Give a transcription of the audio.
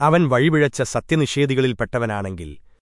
അവൻ വഴിപിഴച്ച സത്യനിഷേധികളിൽപ്പെട്ടവനാണെങ്കിൽ